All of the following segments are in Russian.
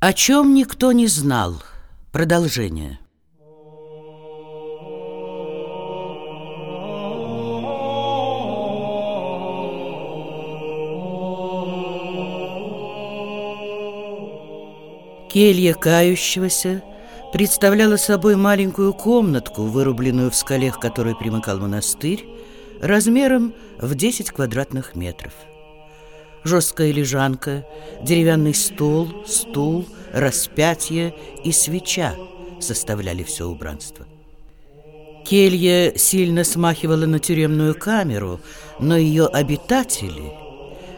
О чем никто не знал. Продолжение. Келья кающегося представляла собой маленькую комнатку, вырубленную в скале, к которой примыкал монастырь, размером в 10 квадратных метров. Жесткая лежанка, деревянный стол, стул, распятие и свеча составляли все убранство. Келья сильно смахивала на тюремную камеру, но ее обитатели,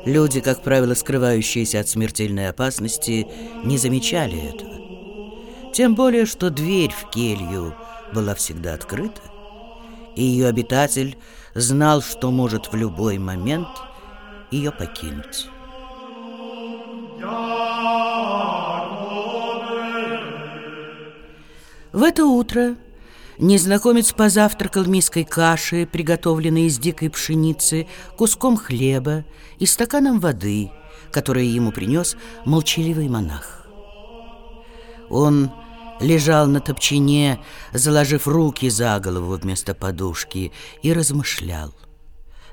люди, как правило, скрывающиеся от смертельной опасности, не замечали этого. Тем более, что дверь в келью была всегда открыта, и ее обитатель знал, что может в любой момент ее покинуть. В это утро незнакомец позавтракал миской каши, приготовленной из дикой пшеницы, куском хлеба и стаканом воды, которое ему принес молчаливый монах. Он лежал на топчине, заложив руки за голову вместо подушки, и размышлял.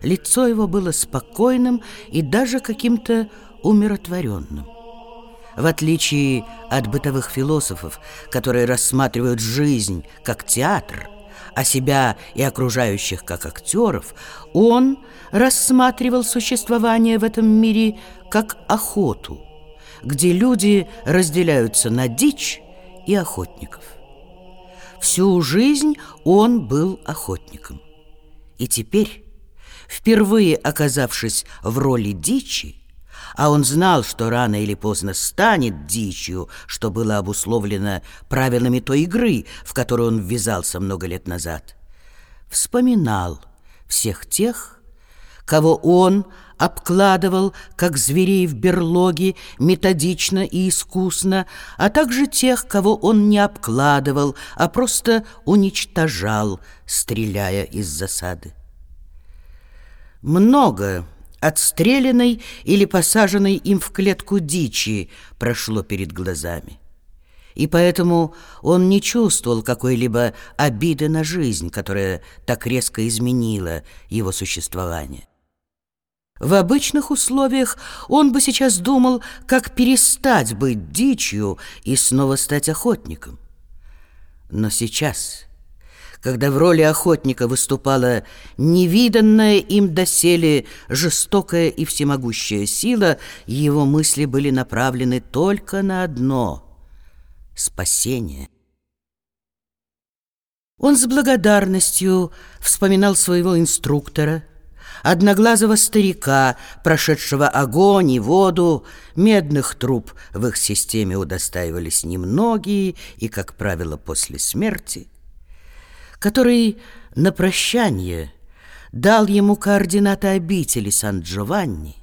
Лицо его было спокойным и даже каким-то умиротворенным. В отличие от бытовых философов, которые рассматривают жизнь как театр, а себя и окружающих как актеров, он рассматривал существование в этом мире как охоту, где люди разделяются на дичь и охотников. Всю жизнь он был охотником. И теперь, впервые оказавшись в роли дичи, а он знал, что рано или поздно станет дичью, что было обусловлено правилами той игры, в которую он ввязался много лет назад, вспоминал всех тех, кого он обкладывал, как зверей в берлоге, методично и искусно, а также тех, кого он не обкладывал, а просто уничтожал, стреляя из засады. Много отстрелянной или посаженной им в клетку дичи прошло перед глазами. И поэтому он не чувствовал какой-либо обиды на жизнь, которая так резко изменила его существование. В обычных условиях он бы сейчас думал, как перестать быть дичью и снова стать охотником. Но сейчас, когда в роли охотника выступала невиданная им доселе жестокая и всемогущая сила, его мысли были направлены только на одно — спасение. Он с благодарностью вспоминал своего инструктора — одноглазого старика, прошедшего огонь и воду, медных труб в их системе удостаивались немногие и, как правило, после смерти, который на прощание дал ему координаты обители Сан-Джованни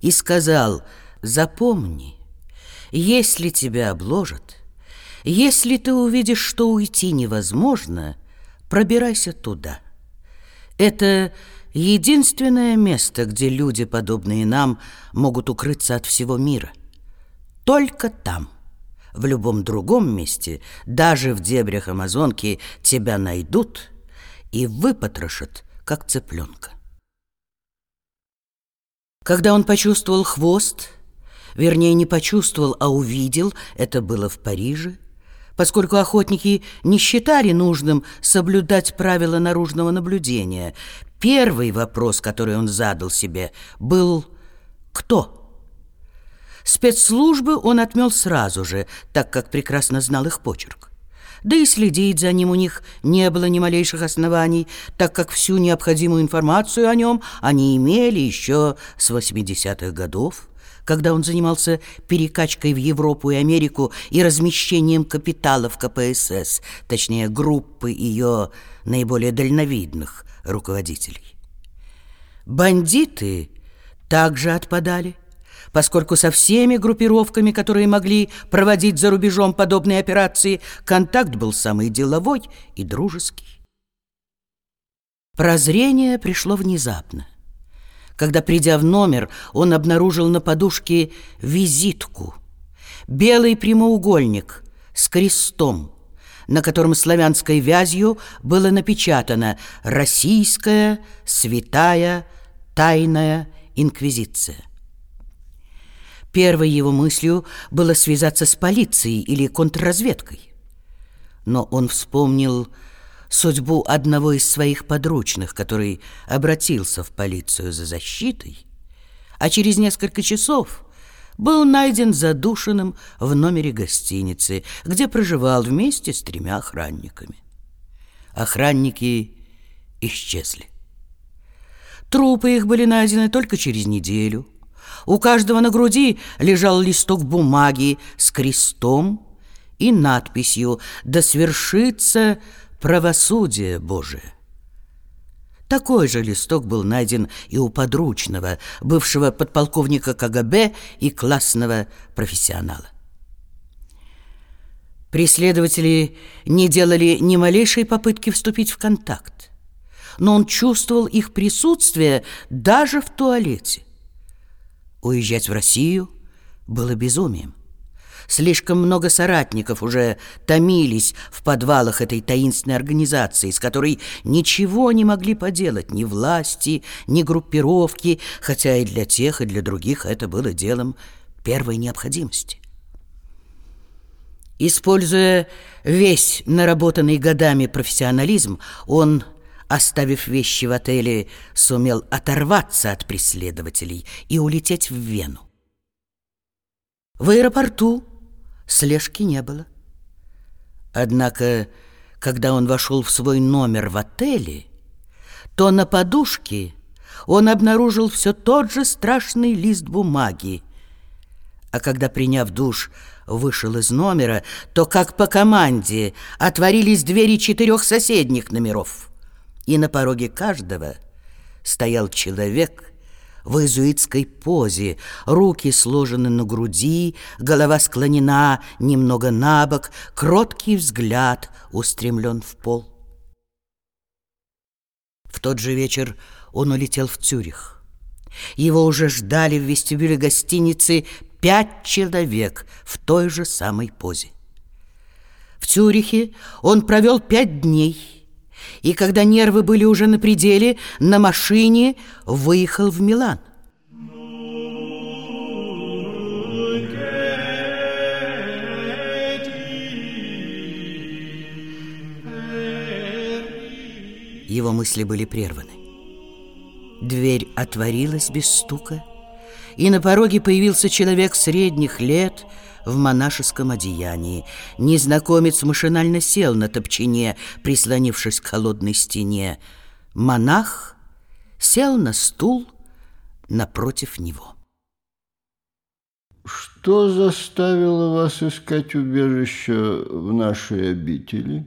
и сказал «Запомни, если тебя обложат, если ты увидишь, что уйти невозможно, пробирайся туда». Это Единственное место, где люди, подобные нам, могут укрыться от всего мира. Только там. В любом другом месте, даже в дебрях Амазонки, тебя найдут и выпотрошат, как цыпленка. Когда он почувствовал хвост, вернее, не почувствовал, а увидел, это было в Париже, поскольку охотники не считали нужным соблюдать правила наружного наблюдения. Первый вопрос, который он задал себе, был «Кто?». Спецслужбы он отмел сразу же, так как прекрасно знал их почерк. Да и следить за ним у них не было ни малейших оснований, так как всю необходимую информацию о нем они имели еще с 80-х годов когда он занимался перекачкой в Европу и Америку и размещением капиталов КПСС, точнее, группы ее наиболее дальновидных руководителей. Бандиты также отпадали, поскольку со всеми группировками, которые могли проводить за рубежом подобные операции, контакт был самый деловой и дружеский. Прозрение пришло внезапно когда, придя в номер, он обнаружил на подушке визитку. белый прямоугольник с крестом, на котором славянской вязью было напечатано «Российская святая тайная инквизиция». Первой его мыслью было связаться с полицией или контрразведкой. Но он вспомнил судьбу одного из своих подручных, который обратился в полицию за защитой, а через несколько часов был найден задушенным в номере гостиницы, где проживал вместе с тремя охранниками. Охранники исчезли. Трупы их были найдены только через неделю – у каждого на груди лежал листок бумаги с крестом и надписью «Да свершится правосудие Божие». Такой же листок был найден и у подручного, бывшего подполковника КГБ и классного профессионала. Преследователи не делали ни малейшей попытки вступить в контакт, но он чувствовал их присутствие даже в туалете. Уезжать в Россию было безумием. Слишком много соратников уже томились в подвалах этой таинственной организации, с которой ничего не могли поделать ни власти, ни группировки, хотя и для тех, и для других это было делом первой необходимости. Используя весь наработанный годами профессионализм, он оставив вещи в отеле, сумел оторваться от преследователей и улететь в Вену. В аэропорту слежки не было. Однако, когда он вошел в свой номер в отеле, то на подушке он обнаружил все тот же страшный лист бумаги. А когда, приняв душ, вышел из номера, то, как по команде, отворились двери четырех соседних номеров — и на пороге каждого стоял человек в иезуитской позе, руки сложены на груди, голова склонена немного на бок, кроткий взгляд устремлен в пол. В тот же вечер он улетел в Цюрих. Его уже ждали в вестибюле гостиницы пять человек в той же самой позе. В Цюрихе он провел пять дней – и когда нервы были уже на пределе, на машине выехал в Милан. Его мысли были прерваны. Дверь отворилась без стука, и на пороге появился человек средних лет – в монашеском одеянии. Незнакомец машинально сел на топчине, прислонившись к холодной стене. Монах сел на стул напротив него. Что заставило вас искать убежище в нашей обители?